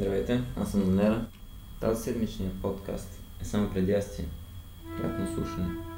Здравейте, аз съм Нера. Тази седмичният подкаст е само предястие. Приятно слушане.